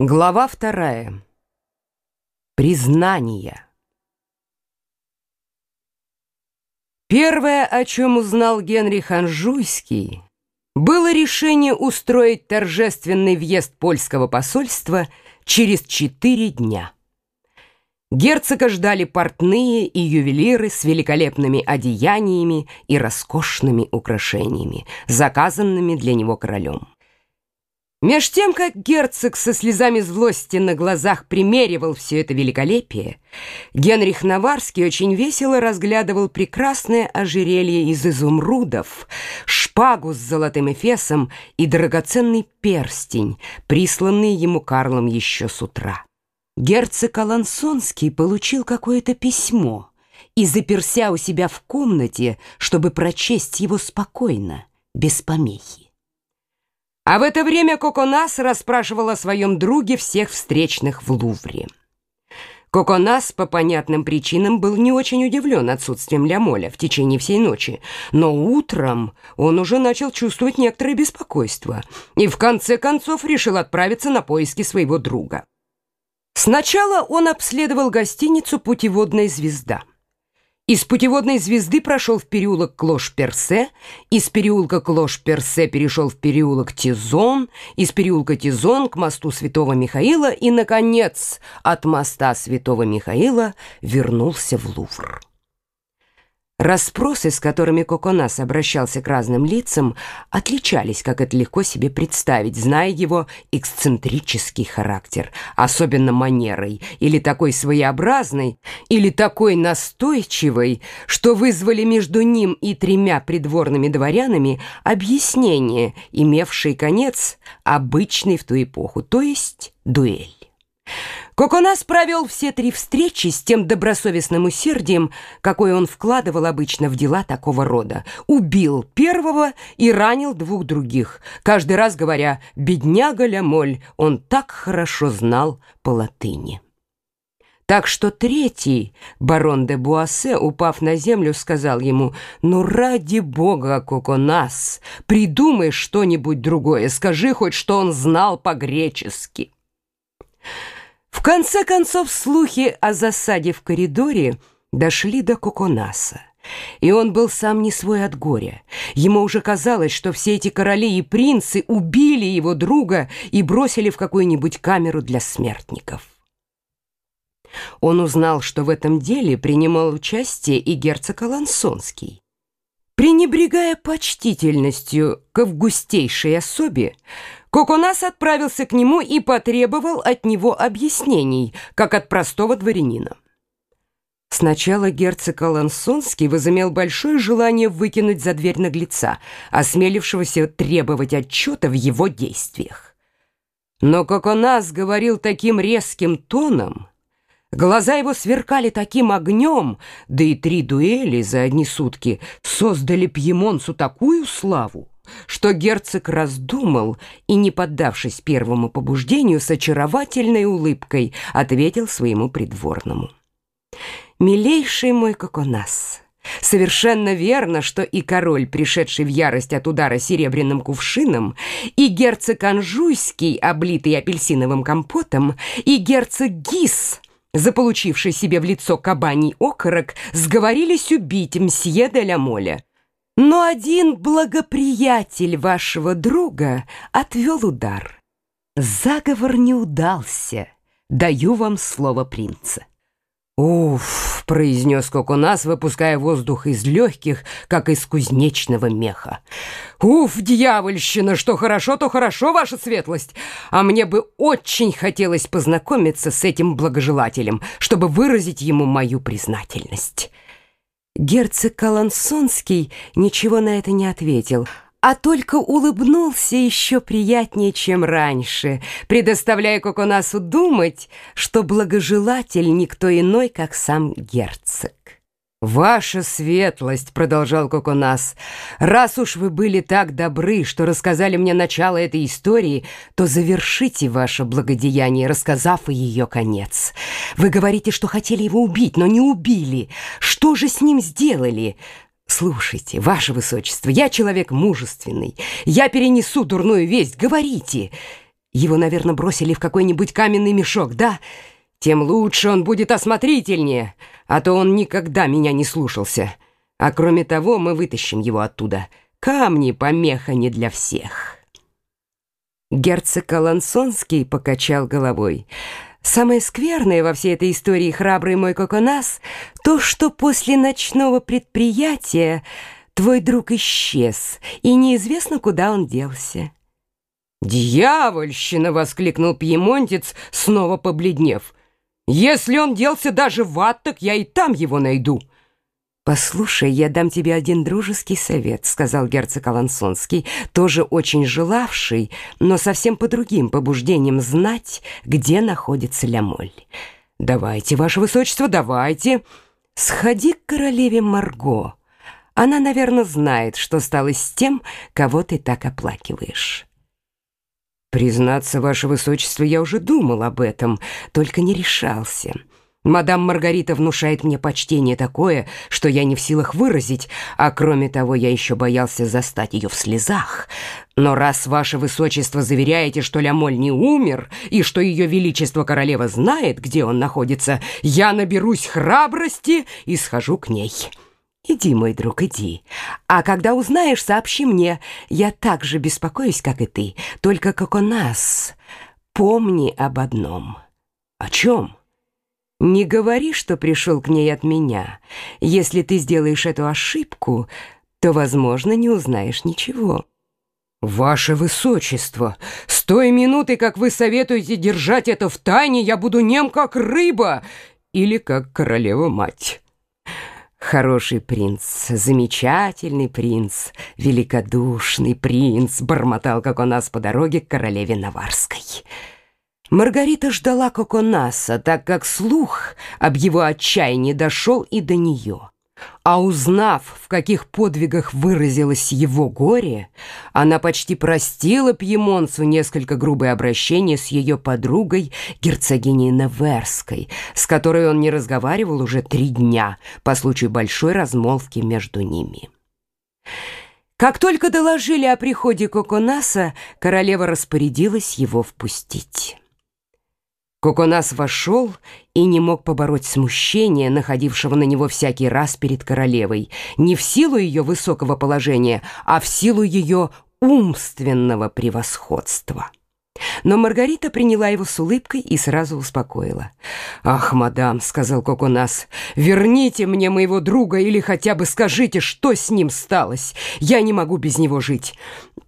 Глава вторая. Признание. Первое, о чем узнал Генрих Анжуйский, было решение устроить торжественный въезд польского посольства через четыре дня. Герцога ждали портные и ювелиры с великолепными одеяниями и роскошными украшениями, заказанными для него королем. Меж тем, как герцог со слезами злости на глазах примеривал все это великолепие, Генрих Наварский очень весело разглядывал прекрасное ожерелье из изумрудов, шпагу с золотым эфесом и драгоценный перстень, присланный ему Карлом еще с утра. Герцог Алансонский получил какое-то письмо и заперся у себя в комнате, чтобы прочесть его спокойно, без помехи. А в это время Коконас расспрашивал о своем друге всех встречных в Лувре. Коконас по понятным причинам был не очень удивлен отсутствием Лямоля в течение всей ночи, но утром он уже начал чувствовать некоторое беспокойство и в конце концов решил отправиться на поиски своего друга. Сначала он обследовал гостиницу «Путеводная звезда». Из путеводной звезды прошел в переулок Клош-Персе, из переулка Клош-Персе перешел в переулок Тизон, из переулка Тизон к мосту Святого Михаила и, наконец, от моста Святого Михаила вернулся в Лувр. Распросы, с которыми Коконас обращался к разным лицам, отличались, как это легко себе представить, зная его эксцентрический характер, особенно манерой, или такой своеобразной, или такой настойчивой, что вызвали между ним и тремя придворными дворянами объяснение, имевшее конец, обычный в ту эпоху, то есть дуэль. Коконас провел все три встречи с тем добросовестным усердием, какое он вкладывал обычно в дела такого рода. Убил первого и ранил двух других, каждый раз говоря «бедняга Лямоль, он так хорошо знал по латыни». Так что третий, барон де Буассе, упав на землю, сказал ему, «Ну, ради бога, Коконас, придумай что-нибудь другое, скажи хоть, что он знал по-гречески». В конце концов, слухи о засаде в коридоре дошли до Коконаса. И он был сам не свой от горя. Ему уже казалось, что все эти короли и принцы убили его друга и бросили в какую-нибудь камеру для смертников. Он узнал, что в этом деле принимал участие и герцог Алансонский. Пренебрегая почтительностью к августейшей особе, Коконас отправился к нему и потребовал от него объяснений, как от простого дворянина. Сначала герцог Алансонский возымел большое желание выкинуть за дверь наглеца, осмелившегося требовать отчета в его действиях. Но Коконас говорил таким резким тоном, глаза его сверкали таким огнем, да и три дуэли за одни сутки создали Пьемонцу такую славу, что герцог раздумал и, не поддавшись первому побуждению, с очаровательной улыбкой ответил своему придворному. «Милейший мой Коконас, совершенно верно, что и король, пришедший в ярость от удара серебряным кувшином, и герцог Анжуйский, облитый апельсиновым компотом, и герцог Гис, заполучивший себе в лицо кабаний окорок, сговорились убить мсье де ля Моля». Но один благоприятель вашего друга отвел удар. Заговор не удался. Даю вам слово принца. «Уф!» — произнес Коконас, выпуская воздух из легких, как из кузнечного меха. «Уф, дьявольщина! Что хорошо, то хорошо, ваша светлость! А мне бы очень хотелось познакомиться с этим благожелателем, чтобы выразить ему мою признательность». Герцог Калансонский ничего на это не ответил, а только улыбнулся еще приятнее, чем раньше, предоставляя Коконасу думать, что благожелатель никто иной, как сам герцог. «Ваша светлость», — продолжал Коконас, — «раз уж вы были так добры, что рассказали мне начало этой истории, то завершите ваше благодеяние, рассказав и ее конец. Вы говорите, что хотели его убить, но не убили. Что же с ним сделали?» «Слушайте, ваше высочество, я человек мужественный. Я перенесу дурную весть. Говорите!» Его, наверное, бросили в какой-нибудь каменный мешок, да? Тем лучше он будет осмотрительнее, а то он никогда меня не слушался. А кроме того, мы вытащим его оттуда. Камни помеха не для всех». Герцог Алансонский покачал головой. Самое скверное во всей этой истории, храбрый мой Коконас, то, что после ночного предприятия твой друг исчез, и неизвестно, куда он делся. «Дьявольщина!» — воскликнул пьемонтец, снова побледнев. «Если он делся даже в ад, так я и там его найду». «Послушай, я дам тебе один дружеский совет», — сказал герцог Алансонский, тоже очень желавший, но совсем по другим побуждениям знать, где находится Лямоль. «Давайте, ваше высочество, давайте. Сходи к королеве Марго. Она, наверное, знает, что стало с тем, кого ты так оплакиваешь». «Признаться, ваше высочество, я уже думал об этом, только не решался». Мадам Маргарита внушает мне почтение такое, что я не в силах выразить, а кроме того, я еще боялся застать ее в слезах. Но раз ваше высочество заверяете, что Лямоль не умер и что ее величество королева знает, где он находится, я наберусь храбрости и схожу к ней. Иди, мой друг, иди. А когда узнаешь, сообщи мне. Я так же беспокоюсь, как и ты, только как у нас. Помни об одном. О чем? Не говори, что пришел к ней от меня. Если ты сделаешь эту ошибку, то, возможно, не узнаешь ничего. Ваше Высочество, с той минуты, как вы советуете держать это в тайне, я буду нем, как рыба или как королева-мать. Хороший принц, замечательный принц, великодушный принц, бормотал, как у нас по дороге к королеве Наварской. Маргарита ждала Коконаса, так как слух об его отчаянии дошел и до нее. А узнав, в каких подвигах выразилось его горе, она почти простила Пьемонцу несколько грубое обращение с ее подругой, герцогиней Неверской, с которой он не разговаривал уже три дня по случаю большой размолвки между ними. Как только доложили о приходе Коконаса, королева распорядилась его впустить. Коконас вошел и не мог побороть смущение, находившего на него всякий раз перед королевой, не в силу ее высокого положения, а в силу ее умственного превосходства. Но Маргарита приняла его с улыбкой и сразу успокоила. «Ах, мадам», — сказал Коконас, — «верните мне моего друга или хотя бы скажите, что с ним сталось. Я не могу без него жить.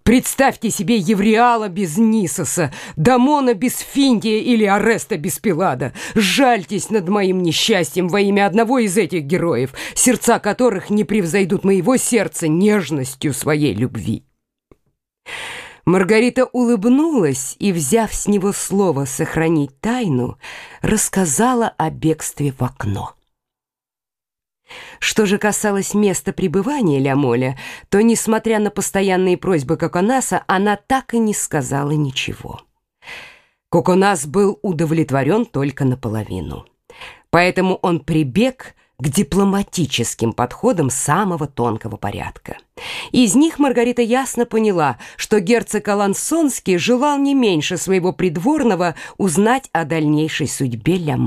Представьте себе Евриала без Нисоса, Дамона без Финдия или Ареста без Пилада. Жальтесь над моим несчастьем во имя одного из этих героев, сердца которых не превзойдут моего сердца нежностью своей любви». Маргарита улыбнулась и, взяв с него слово «сохранить тайну», рассказала о бегстве в окно. Что же касалось места пребывания Лямоля, то, несмотря на постоянные просьбы Коконаса, она так и не сказала ничего. Коконас был удовлетворен только наполовину. Поэтому он прибег к дипломатическим подходам самого тонкого порядка. Из них Маргарита ясно поняла, что герцог Алансонский желал не меньше своего придворного узнать о дальнейшей судьбе Ля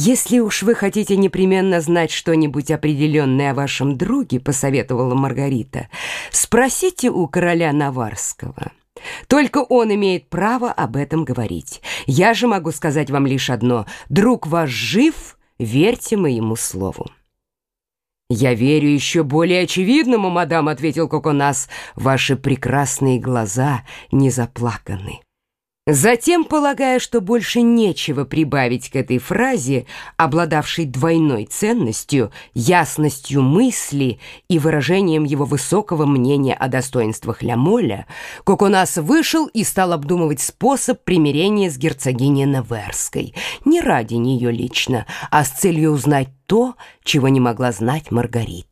«Если уж вы хотите непременно знать что-нибудь определенное о вашем друге», — посоветовала Маргарита, — «спросите у короля Наварского». Только он имеет право об этом говорить. Я же могу сказать вам лишь одно. Друг ваш жив Верьте моему слову». «Я верю еще более очевидному, мадам», — ответил Коконас. «Ваши прекрасные глаза не заплаканы». Затем, полагая, что больше нечего прибавить к этой фразе, обладавшей двойной ценностью, ясностью мысли и выражением его высокого мнения о достоинствах Лямоля, Коконас вышел и стал обдумывать способ примирения с герцогиней Неверской, не ради нее лично, а с целью узнать то, чего не могла знать Маргарита.